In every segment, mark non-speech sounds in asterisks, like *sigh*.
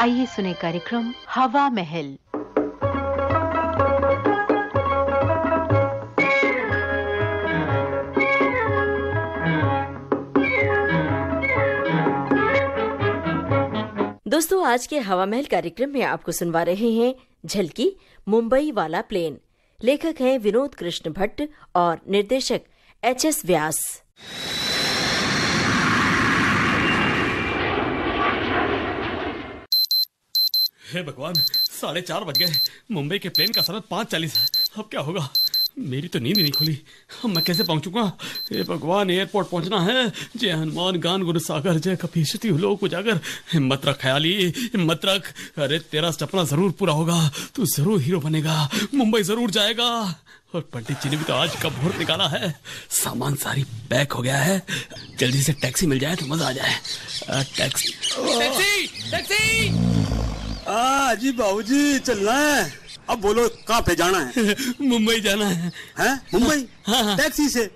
आइए सुने कार्यक्रम हवा महल। दोस्तों, आज के हवा महल कार्यक्रम में आपको सुनवा रहे हैं झलकी, मुंबई वाला प्लेन। लेखक हैं विनोद कृष्ण भट्ट और निर्देशक एच एस व्यास। हे भगवान, साढ़े चार बज गए। मुंबई के प्लेन का समय पाँच चालीस है। अब क्या होगा? मेरी तो नींद नहीं खुली। अब मैं कैसे पहुंचूँगा हे भगवान एयरपोर्ट पहुँचना है। जय हनुमान, गान गुरु सागर, जय कपीशति लोक उजागर। हिम्मत रख, ख्याली, हिम्मत रख। अरे, तेरा सपना ज़रूर पूरा होगा। तू ज़रूर हीरो बनेगा। मुंबई ज़रूर जाएगा। और पंडित जी ने भी तो आज का मुहूर्त निकाला है। सामान सारी पैक हो गया है। जल्दी से टैक्सी मिल जाए तो मज़ा आ जाए। Taxi taxi! टैक्सी! आ जी बाबूजी चलना है। अब बोलो कहाँ पे जाना है? *laughs* मुंबई जाना है। हैं? मुंबई? हाँ, हाँ। टैक्सी से? *laughs*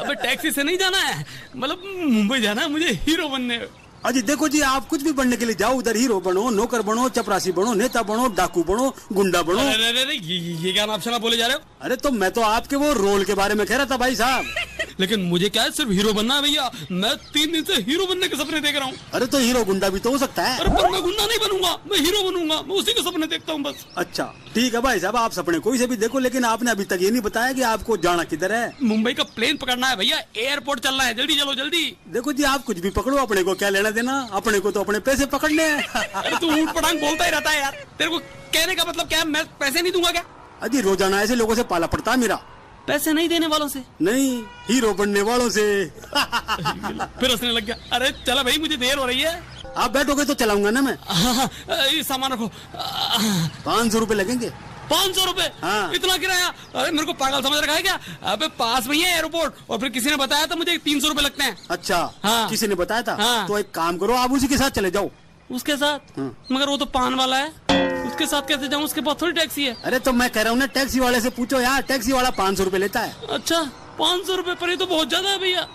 अबे टैक्सी से नहीं जाना है? मतलब मुंबई जाना है मुझे हीरो बनने। अजी देखो जी आप कुछ भी बनने के लिए जाओ उधर हीरो बनो नौकर बनो चपरासी बनो नेता बनो डाकू बनो गुंडा बनो। अरे अरे अरे ये, ये क्या नाम शना बोले जा रहे हो? अरे तो मैं तो आपके वो रोल के बारे में कह रहा था भाई साहब। *laughs* लेकिन मुझे क्या है सिर्फ़ हीरो बनना है भैया। मैं तीन दिन से हीरो बनने के सपने देख रहा हूँ। अरे तो हीरो गुंडा भी तो हो सकता है। अरे पर मैं गुंडा नहीं बनूँगा मैं हीरो बनूँगा मैं उसी के सपने देखता हूँ बस। अच्छा ठीक है भाई साहब आप सपने कोई से भी देखो लेकिन आपने अभी तक ये नहीं बताया कि आपको जाना किधर है। मुंबई का प्लेन पकड़ना है भैया एयरपोर्ट चलना है। जल्दी चलो जल्दी। देखो जी आप कुछ भी पकड़ो अपने को क्या लेना देना अपने को तो अपने पैसे पकड़ने हैं तू ऊट पटांग बोलता ही रहता है यार। तेरे को कहने का मतलब क्या मैं पैसे नहीं दूँगा क्या? अजी रोज़ाना ऐसे लोगों से पाला पड़ता है मेरा। पैसे नहीं देने वालों से? नहीं हीरो बनने वालों से। फिर हंसने लग गया। अरे चला भाई मुझे देर हो रही है। आप बैठोगे तो चलाऊँगा ना मैं। हाँ, हाँ, सामान रखो। पाँच सौ रूपए लगेंगे। पाँच सौ रूपए। हाँ। इतना किराया। अरे मेरे को पागल समझ रखा है क्या? अबे पास में ही है एयरपोर्ट और फिर किसी ने बताया था मुझे तीन सौ रूपए लगते हैं। अच्छा हाँ। किसी ने बताया था? हाँ। तो एक काम करो आप उसी के साथ चले जाओ। उसके साथ? हाँ। मगर वो तो पान वाला है। उसके साथ कैसे जाऊँ? उसके पास थोड़ी टैक्सी है। अरे तो मैं कह रहा हूँ ना टैक्सी वाले से पूछो यार टैक्सी वाला पाँच सौ रूपए लेता है? अच्छा पाँच सौ रूपए पर ये तो बहुत ज़्यादा है भैया।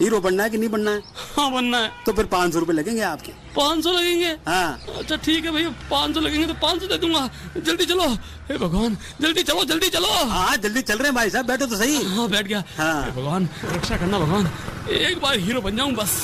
हीरो बनना है कि नहीं बनना है? हाँ बनना है। तो फिर पाँच सौ रूपए लगेंगे आपके। पाँच सौ लगेंगे? हाँ। अच्छा ठीक है भैया पाँच सौ लगेंगे तो पाँच सौ दे दूँगा। जल्दी चलो। हे भगवान जल्दी चलो जल्दी चलो। हाँ जल्दी चल रहे हैं भाई साहब बैठो तो सही। हाँ बैठ गया। हाँ। भगवान रक्षा करना भगवान। एक बार हीरो बन जाऊँ बस।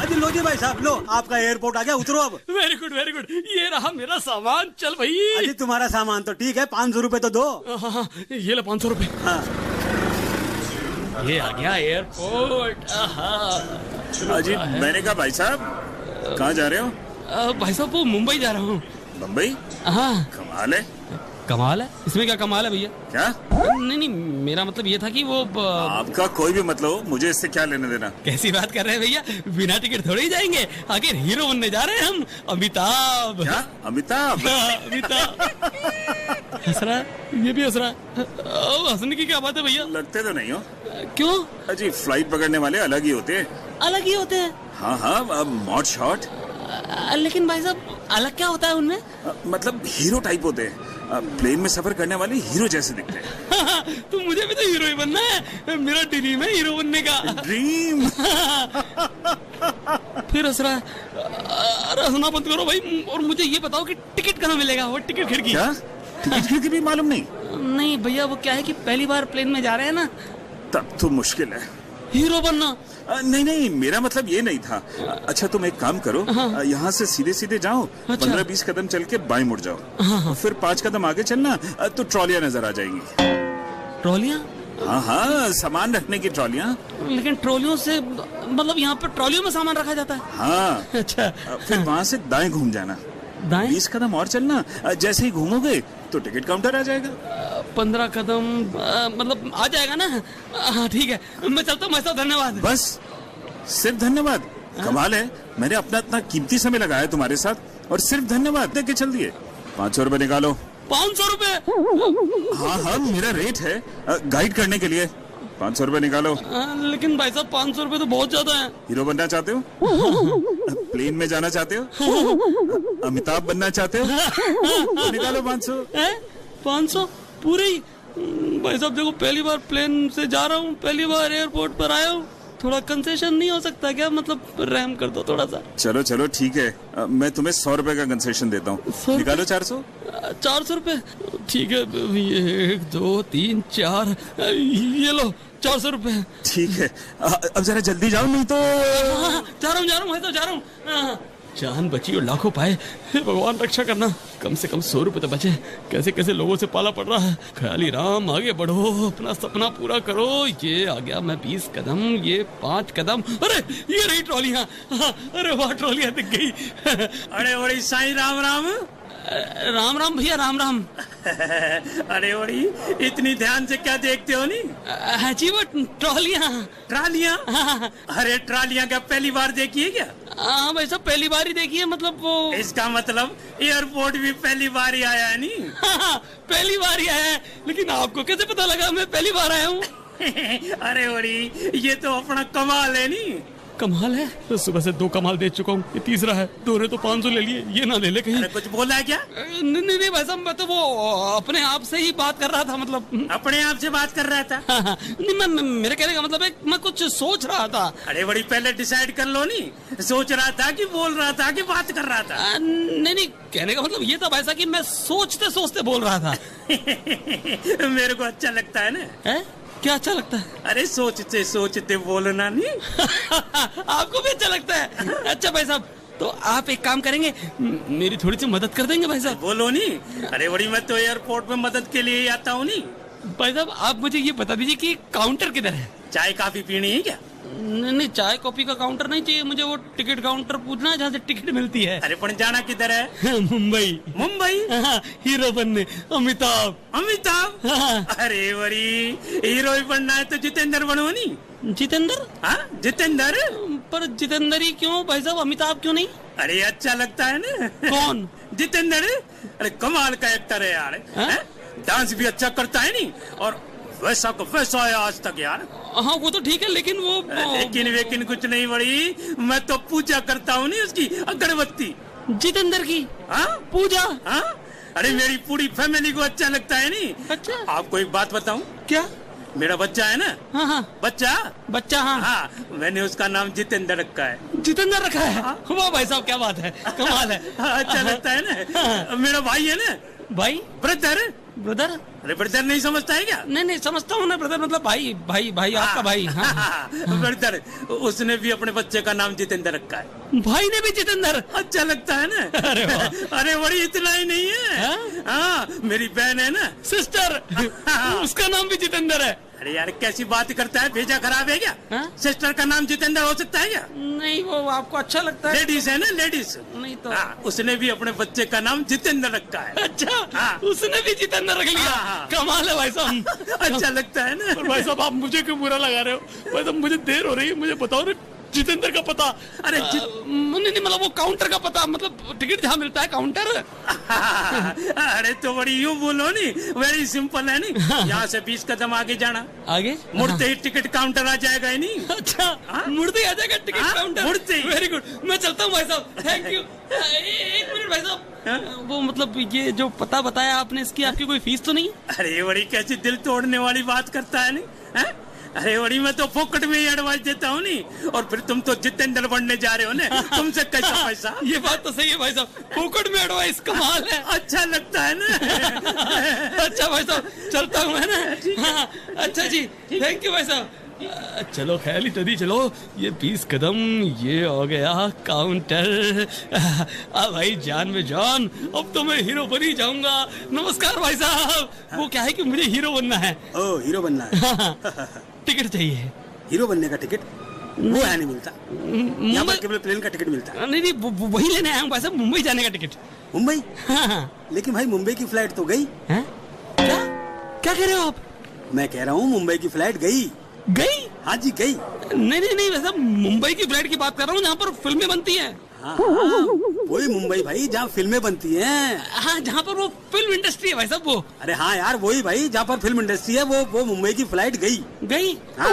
अरे लो जी भाई साहब लो आपका एयरपोर्ट आ गया उतरो अब। वेरी गुड वेरी गुड ये रहा मेरा सामान। चल भाई। अजी तुम्हारा सामान तो ठीक है पाँच सौ रूपए तो दो। हाँ, हाँ, ये ले पाँच सौ रुपए हाँ। ये आ गया एयरपोर्ट आहा। अजी मैंने कहा भाई साहब कहाँ जा रहे हो? भाई साहब वो मुंबई जा रहा हूँ। मुंबई? हाँ। कमाल है। कमाल है? इसमें क्या कमाल है भैया? क्या? नहीं नहीं मेरा मतलब ये था कि वो ब- आपका कोई भी मतलब हो मुझे इससे क्या लेने देना? कैसी बात कर रहे हैं भैया? बिना टिकट थोड़े ही जाएँगे। आखिर हीरो बनने जा रहे हैं हम। अमिताभ। क्या? अमिताभ? हाँ, अमिताभ। *laughs* हंस रहा है? ये भी हंस रहा है। अब हंसने की क्या बात है भैया? लगते तो नहीं हो। क्यों? अजी फ़्लाइट पकड़ने वाले अलग ही होते हैं। अलग ही होते हैं? हाँ हाँ अब मॉड शॉट लेकिन भाई साहब अलग क्या होता है उनमें? मतलब हीरो टाइप होते हैं। प्लेन में सफ़र करने वाले हीरो जैसे दिखते हैं। *laughs* तो मुझे भी तो हीरो ही बनना है। मेरा ड्रीम है हीरो बनने का। ड्रीम *laughs* फिर हंस रहा है। अरे हंसना बंद करो भाई और मुझे ये बताओ कि टिकट कहाँ मिलेगा? वो टिकट खिड़की। क्या? टिकट खिड़की भी मालूम नहीं? नहीं भैया वो क्या है कि पहली बार प्लेन में जा रहे हैं ना? तब तो मुश्किल है। हीरो बनना। नहीं नहीं मेरा मतलब ये नहीं था। अच्छा तुम एक काम करो। अ, यहाँ से सीधे सीधे जाओ। अच्छा। पंद्रह बीस कदम चल के बाएँ मुड़ जाओ। हाँ। फिर पाँच कदम आगे चलना तो ट्रॉलियाँ नज़र आ जाएँगी। ट्रॉलियाँ? हाँ हाँ सामान रखने की ट्रॉलियाँ। लेकिन ट्रॉलियों से मतलब यहाँ पर ट्रॉलियों में सामान रखा जाता है। हाँ। अच्छा। फिर वहाँ से दाएँ घूम जाना। दाएँ? बीस कदम और चलना। जैसे ही घूमोगे तो टिकट काउंटर आ जाएगा। पंद्रह कदम मतलब आ जाएगा ना? हाँ ठीक है। मैं चलता हूँ मैं धन्यवाद। बस सिर्फ़ धन्यवाद। कमाल है। मैंने अपना इतना कीमती समय लगाया तुम्हारे साथ और सिर्फ़ धन्यवाद। देख के चल दिए। पाँच सौ रूपए निकालो। पाँच सौ रूपए? हाँ हाँ मेरा रेट है गाइड करने के लिए। पाँच सौ रूपए निकालो। अ, लेकिन भाई साहब पाँच सौ रूपए तो बहुत ज़्यादा है। हीरो बनना चाहते हो? प्लेन में जाना चाहते हो? अमिताभ बनना चाहते हो? तो निकालो पाँच सौ। पाँच सौ? पूरे? हम्म, भाई साहब देखो पहली बार प्लेन से जा रहा हूँ पहली बार एयरपोर्ट पर आया हूँ। थोड़ा कंसेशन नहीं हो सकता क्या? मतलब रहम कर दो थोड़ा सा। चलो चलो ठीक है। मैं तुम्हें सौ रुपए का कंसेशन देता हूँ। निकालो चार सौ। चार सौ रुपये? ठीक है एक दो तीन चार ये लो चार सौ रुपए। ठीक है। अब जरा जल्दी जाओ नहीं तो हाँ, जा रहा हूँ जा रहा हूँ तो जा रहा हूँ। हाँ। जान बची और लाखों पाए। भगवान रक्षा करना। कम से कम सौ रुपए तो बचे। कैसे कैसे लोगों से पाला पड़ रहा है? ख्याली राम आगे बढ़ो अपना सपना पूरा करो। ये आ गया मैं बीस कदम ये पाँच कदम। अरे ये रही ट्रॉलियाँ। हाँ, अरे वाह ट्रॉलियाँ दिख गई। अरे बड़ी साईं राम राम। राम राम भैया राम राम। अरे ओरी इतनी ध्यान से क्या देखते हो नी? हाँ जी वो ट्रॉलियाँ। ट्रालियाँ? अरे ट्रालियाँ क्या पहली बार देखी है क्या हाँ भाई साहब पहली बार ही देखी है मतलब वो। इसका मतलब एयरपोर्ट भी पहली बार ही आया है नी? हाँ, पहली बार ही आया है लेकिन आपको कैसे पता लगा मैं पहली बार आया हूँ? *laughs* अरे बड़ी ये तो अपना कमाल है नी। कमाल है। तो सुबह से दो कमाल दे चुका हूँ। ये तीसरा है। दो तो पाँच सौ ले लिए। ये ना ले ले कहीं। अरे कुछ बोला है क्या? नहीं नहीं भाई साहब मैं तो वो अपने आप से ही बात कर रहा था मतलब। अपने आप से बात कर रहा था? हाँ, हाँ, नहीं मैं मेरे कहने का मतलब है मैं कुछ सोच रहा था। अरे बड़ी पहले डिसाइड कर लो नी। सोच रहा था कि बोल रहा था कि बात कर रहा था? नहीं नहीं कहने का मतलब ये था भाई साहब कि मैं सोचते सोचते बोल रहा था। *laughs* मेरे को अच्छा लगता है ना। क्या अच्छा लगता है? अरे सोचते सोचते बोलना नहीं *laughs* आपको भी अच्छा लगता है। अच्छा भाई साहब तो आप एक काम करेंगे मेरी थोड़ी सी मदद कर देंगे भाई साहब? बोलो नहीं अरे बड़ी मैं तो एयरपोर्ट में मदद के लिए आता हूँ नहीं भाई साहब आप मुझे ये बता दीजिए कि काउंटर किधर है? चाय काफ़ी पीनी है क्या? नहीं नहीं चाय कॉफ़ी का काउंटर नहीं चाहिए मुझे वो टिकट काउंटर पूछना है जहाँ से टिकट मिलती है। अरे पण जाना किधर है? *laughs* मुंबई। मुंबई? हाँ, हीरो बनने अमिताभ। अमिताभ? हाँ। अरे बड़ी हीरो ही बनना है तो जितेंद्र बनो नी जितेंद्र? हाँ जितेंद्र? पर जितेंद्र ही क्यों? भाई साहब अमिताभ क्यों नहीं? अरे अच्छा लगता है ना। कौन? जितेंद्र? अरे कमाल का एक्टर है यार? डांस भी अच्छा करता है नी और वैसा को वैसा है आज तक यार। हाँ वो तो ठीक है लेकिन वो, लेकिन वेकिन कुछ नहीं बड़ी। मैं तो पूजा करता हूँ नी उसकी अगरबत्ती। जितेंद्र की? हाँ? पूजा? हाँ? अरे मेरी पूरी फैमिली को अच्छा लगता है नी अच्छा आपको एक बात बताऊँ? क्या? मेरा बच्चा है ना? हाँ हाँ। बच्चा? बच्चा हाँ। हाँ मैंने उसका नाम जितेंद्र रखा है। जितेंद्र रखा है? हाँ? वाह भाई साहब क्या बात है कमाल है। हाँ, अच्छा लगता है ना? मेरा भाई है ना? भाई? ब्रदर? ब्रदर? अरे ब्रदर नहीं समझता है क्या? नहीं नहीं समझता हूँ ना ब्रदर मतलब भाई भाई भाई आपका भाई हाँ। हाँ। *laughs* ब्रदर उसने भी अपने बच्चे का नाम जितेंद्र रखा है। भाई ने भी जितेंद्र? अच्छा लगता है ना? *laughs* अरे अरे बड़ी इतना ही नहीं है। हाँ? हाँ मेरी बहन है ना। सिस्टर *laughs* उसका नाम भी जितेंद्र है। अरे यार कैसी बात करता है? भेजा खराब है क्या? हा? सिस्टर का नाम जितेंद्र हो सकता है क्या? नहीं वो आपको अच्छा लगता है। लेडीज़ है ना लेडीज़ नहीं तो। आ, उसने भी अपने बच्चे का नाम जितेंद्र रखा है। अच्छा आ, उसने भी जितेंद्र रख लिया। हाँ, हाँ। कमाल है भाई साहब। *laughs* अच्छा लगता है ना। भाई साहब आप मुझे क्यों बुरा लगा रहे हो? भाई साहब मुझे देर हो रही है मुझे बताओ जितेंद्र का पता। अरे जित- नहीं नहीं मतलब वो काउंटर का पता। मतलब टिकट जहाँ मिलता है काउंटर *laughs* अरे तो बड़ी यूँ बोलो नी वेरी सिंपल है नी। *laughs* यहाँ से बीस कदम आगे जाना। आगे? मुड़ते ही टिकट काउंटर आ जाएगा ही नहीं *laughs* अच्छा हाँ? मुड़ते ही आ जाएगा टिकट हाँ, काउंटर मुड़ते ही। वेरी गुड मैं चलता हूँ भाई साहब। थैंक यू एक मिनट भाई साहब। वो मतलब ये जो पता बताया आपने इसकी आपकी कोई फ़ीस तो नहीं अरे बड़ी कैसी दिल तोड़ने वाली बात करता है नी हैं? अरे बड़ी मैं तो फोकट में ही एडवाइस देता हूँ नी। और फिर तुम तो जितेंद्र बनने जा रहे हो ना तुमसे कैसा पैसा? ये बात तो सही है भाई साहब। पोकट में एडवाइस कमाल है। अच्छा लगता है ना। अच्छा भाई साहब चलता हूँ है ना? हाँ, अच्छा जी थैंक यू भाई साहब। चलो ख्याली तभी चलो। ये बीस कदम ये हो गया काउंटर आ भाई जान में जान। अब तो मैं हीरो बन ही जाऊँगा। नमस्कार भाई साहब। वो क्या है कि मुझे हीरो बनना है? ओ हीरो बनना है हाँ, टिकट चाहिए। हीरो बनने का टिकट? वो है नहीं मिलता। यहाँ पर केवल प्लेन का टिकट मिलता। है नहीं नहीं वही लेने आया हूँ भाई साहब मुंबई जाने का टिकट। मुंबई? हाँ हाँ। लेकिन भाई मुंबई की फ़्लाइट तो गई। हैं? क्या? क्या कह रहे हो आप? मैं कह रहा हूँ मुंबई की फ़्लाइट गई। गई? हाँ जी गई। नहीं नहीं नहीं वैसा मुंबई की फ़्लाइट की बात कर रहा हूँ जहाँ पर फ़िल्में बनती हैं। हाँ हाँ। वही मुंबई भाई जहाँ फ़िल्में बनती हैं। हाँ जहाँ पर वो फ़िल्म इंडस्ट्री है भाई साहब वो। अरे हाँ यार वही भाई जहाँ पर फ़िल्म इंडस्ट्री है वो वो मुंबई की फ़्लाइट गई। गई? हाँ।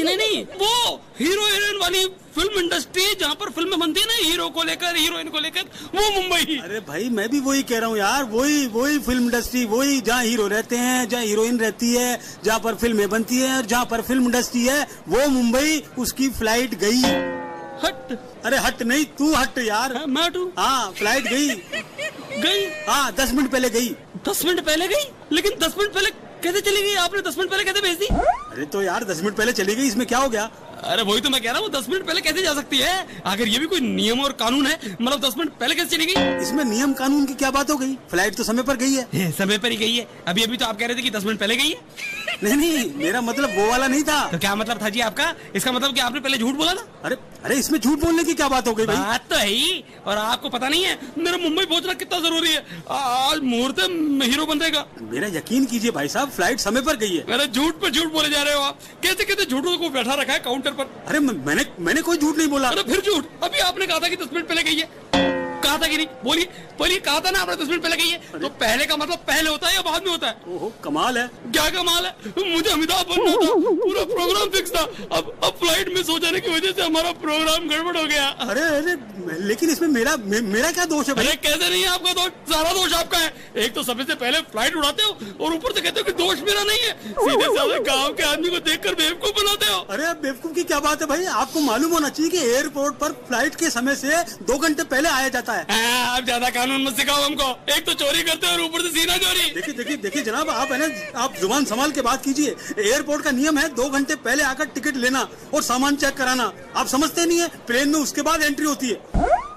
नहीं नहीं वो हीरो हीरोइन वाली फ़िल्म इंडस्ट्री जहाँ पर फ़िल्में बनती है ना हीरो को लेकर हीरोइन को लेकर वो मुंबई। अरे भाई मैं भी वही कह रहा हूँ यार वही वही फ़िल्म इंडस्ट्री वही जहाँ हीरो रहते हैं जहाँ हीरोइन रहती है जहाँ पर फ़िल्में बनती है और जहाँ पर फ़िल्म इंडस्ट्री है वो मुंबई उसकी फ़्लाइट गई। हट। अरे हट नहीं तू हट यार। हाँ, मैं हटू? हाँ फ़्लाइट गई। गई? हाँ दस मिनट पहले गई। दस मिनट पहले गई? लेकिन दस मिनट पहले कैसे चली गई? आपने दस मिनट पहले कैसे भेज दी? अरे तो यार दस मिनट पहले चली गई इसमें क्या हो गया? अरे वही तो मैं कह रहा हूँ दस मिनट पहले कैसे जा सकती है? अगर ये भी कोई नियम और कानून है? मतलब दस मिनट पहले कैसे चली गई इसमें नियम कानून की क्या बात हो गई? फ़्लाइट तो समय पर गई है। समय पर ही गई है। अभी अभी तो आप कह रहे थे कि दस मिनट पहले गई है। नहीं नहीं मेरा मतलब वो वाला नहीं था। तो क्या मतलब था जी आपका? इसका मतलब कि आपने पहले झूठ बोला था अरे अरे इसमें झूठ बोलने की क्या बात हो गई भाई? बात तो है ही और आपको पता नहीं है मेरा मुंबई पहुँचना कितना ज़रूरी है। आज मुहूर्त मैं हीरो बन जाएगा। मेरा यकीन कीजिए भाई साहब फ़्लाइट समय पर गई है। अरे झूठ पर झूठ बोले जा रहे हो आप। कैसे कैसे झूठों को बैठा रखा है काउंटर पर। अरे मैंने मैंने कोई झूठ नहीं बोला। अरे फिर झूठ। अभी आपने कहा था कि दस मिनट पहले गई है। कहा था कि नहीं? बोलिए बोलिए कहा था ना आपने दस मिनट पहले गई है? तो पहले का मतलब पहले होता है या बाद में होता है? ओहो कमाल है। क्या कमाल है? मुझे अमिताभ बनना था पूरा प्रोग्राम फिक्स था। अब अब फ़्लाइट मिस हो जाने की वजह से हमारा प्रोग्राम गड़बड़ हो गया। अरे अरे लेकिन इसमें मेरा मे, मेरा क्या दोष है भाई? अरे कैसे नहीं है आपका दोष? सारा दोष आपका है। एक तो सबसे पहले फ़्लाइट उड़ाते हो और ऊपर से कहते हो कि दोष मेरा नहीं है। सीधे साधे गाँव के आदमी को देखकर बेवकूफ़ बनाते हो। अरे बेवकूफ़ की क्या बात है भाई? आपको मालूम होना चाहिए कि एयरपोर्ट पर फ़्लाइट के समय से दो घंटे पहले आया जाता है। हाँ, आप ज़्यादा कानून मत सिखाओ हमको। एक तो चोरी करते हो और ऊपर से सीना चोरी। देखिए देखिए देखिए जनाब आप है ना आप ज़ुबान संभाल के बात कीजिए। एयरपोर्ट का नियम है दो घंटे पहले आकर टिकट लेना और सामान चेक कराना। आप समझते नहीं है प्लेन में उसके बाद एंट्री होती है।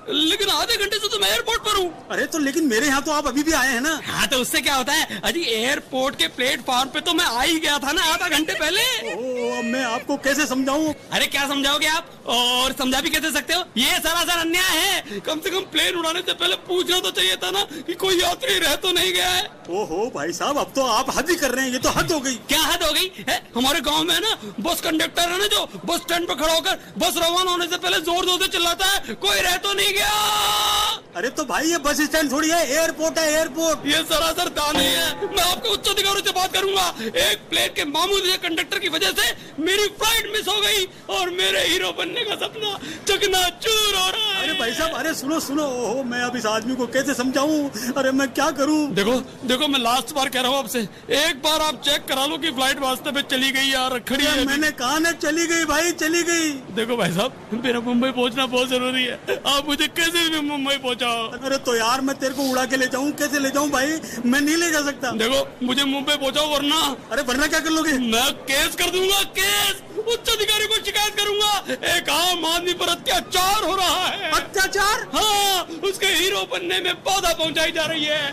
लेकिन आधे घंटे से तो मैं एयरपोर्ट पर हूँ। अरे तो लेकिन मेरे यहाँ तो आप अभी भी आए हैं ना? हाँ तो उससे क्या होता है? अजी एयरपोर्ट के प्लेटफॉर्म पे तो मैं आ ही गया था ना आधा घंटे पहले। ओ, अब मैं आपको कैसे समझाऊं? अरे क्या समझाओगे आप? और समझा भी कैसे सकते हो? ये सरासर अन्याय है। कम से कम प्लेन उड़ाने से पहले पूछना तो चाहिए था ना कि कोई यात्री रह तो नहीं गया है। ओहो भाई साहब अब तो आप हद ही कर रहे हैं। ये तो हद हो गई। क्या हद हो गई? है हमारे गाँव में है ना बस कंडक्टर है ना जो बस स्टैंड पर खड़ा होकर बस रवाना होने से पहले ज़ोर ज़ोर से चिल्लाता है कोई रह तो नहीं गया अरे तो भाई ये बस स्टैंड थोड़ी है एयरपोर्ट है एयरपोर्ट। ये सरासर दान है? मैं आपके उच्च अधिकारियों से बात करूँगा। एक प्लेट के मामूली से कंडक्टर की वजह से मेरी फ़्लाइट मिस हो गई और मेरे हीरो बनने का सपना चकना चूर हो रहा है। अरे भाई साहब अरे सुनो सुनो। ओहो मैं अब इस आदमी को कैसे समझाऊं? अरे मैं क्या करूँ? देखो देखो मैं लास्ट बार कह रहा हूँ आपसे। एक बार आप चेक करा लो कि फ़्लाइट वास्ते में चली गई यार खड़ी है। मैंने कहा ना चली गई भाई चली गई। देखो भाई साहब मेरा मुंबई पहुँचना बहुत ज़रूरी है। आप मुझे कैसे भी मुंबई पहुंचाओ अरे तो यार मैं तेरे को उड़ा के ले जाऊँ कैसे ले जाऊँ भाई? मैं नहीं ले जा सकता। देखो मुझे मुंबई पहुंचाओ वरना। अरे वरना क्या कर लोगे? मैं केस कर दूँगा केस! उच्च अधिकारी को शिकायत करूँगा। एक आम आदमी पर अत्याचार हो रहा है। अत्याचार? हाँ उसके हीरो बनने में बाधा पहुंचाई जा रही है।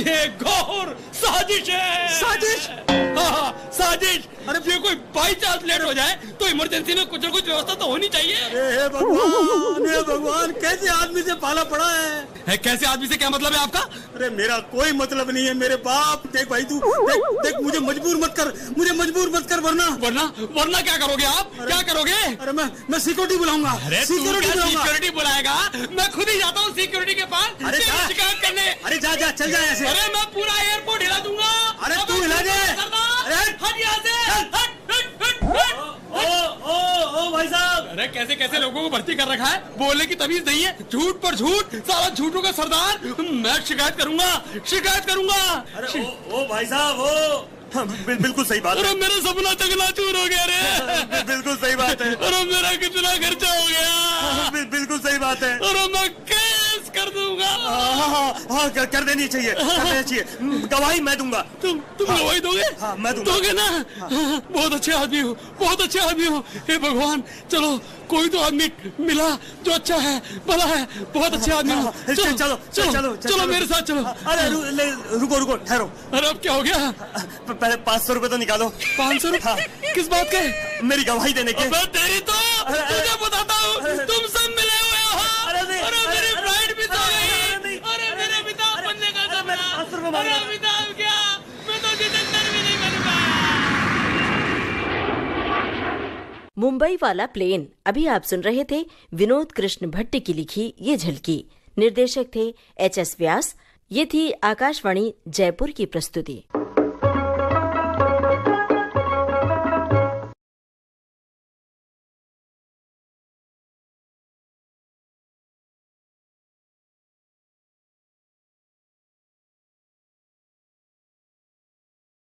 ये घोर साजिश है। साजिश? हाँ हाँ, साजिश। अरे ये कोई बाई चांस लेट हो जाए तो इमरजेंसी में कुछ न कुछ व्यवस्था तो होनी चाहिए। अरे भगवान भगवान कैसे आदमी से पाला पड़ा है? है, कैसे आदमी से क्या मतलब है आपका? अरे मेरा कोई मतलब नहीं है मेरे बाप। देख भाई तू देख देख मुझे मजबूर मत कर मुझे मजबूर मत कर वरना। वरना वरना क्या करोगे आप? क्या करोगे? अरे मैं मैं सिक्योरिटी बुलाऊँगा अरे सिक्योरिटी बुलाऊँगा। सिक्योरिटी बुलाएगा? मैं खुद ही जाता हूँ सिक्योरिटी के पास अरे शिकायत करने। अरे जा जा चल जा ऐसे। अरे मैं पूरा एयरपोर्ट हिला दूँगा। अरे तू हिला दे। सरदार, अरे हट। यहाँ से। हट हट हट। ओ ओ ओ भाई साहब। अरे कैसे कैसे लोगों को भर्ती कर रखा है? बोलने की तमीज नहीं है। झूठ पर झूठ सारा झूठों का सरदार। मैं शिकायत करूँगा शिकायत करूँगा। अरे ओ, ओ भाई साहब ओ। हाँ, बिल, बिल्कुल सही बात अरे है मेरा सपना चकनाचूर हो गया रे। *laughs* बिल- बिल्कुल सही बात है। अरे मेरा कितना खर्चा हो गया। बिल, बिल्कुल सही बात है। अरे मैं कर दूँगा। हाँ हाँ हाँ हाँ कर, देनी चाहिए कर देनी चाहिए। गवाही मैं दूँगा। तुम तुम गवाही दोगे? हाँ, मैं दूँगा। दोगे ना? बहुत अच्छे आदमी हो बहुत अच्छे आदमी हो। हे भगवान चलो कोई तो आदमी मिला जो अच्छा है भला है बहुत अच्छे आदमी हो। हाँ, चलो चलो चलो चलो मेरे साथ चलो। अरे रुको रुको ठहरो। अरे अब क्या हो गया? पहले पाँच सौ रुपए तो निकालो। पाँच सौ हाँ। किस बात के? मेरी गवाही देने के। तेरी तो बताता हूँ। तुम सब मिले हुए हो। मेरी अरे, फ़्लाइट मिस हो अरे, अरे, गई अरे मेरे अमिताभ बनने का सपना। अरे अमिताभ क्या? मैं तो जितेंद्र भी नहीं बन पाया। मुंबई वाला प्लेन। अभी आप सुन रहे थे विनोद कृष्ण भट्ट की लिखी ये झलकी। निर्देशक थे एच एस व्यास। ये थी आकाशवाणी जयपुर की प्रस्तुति।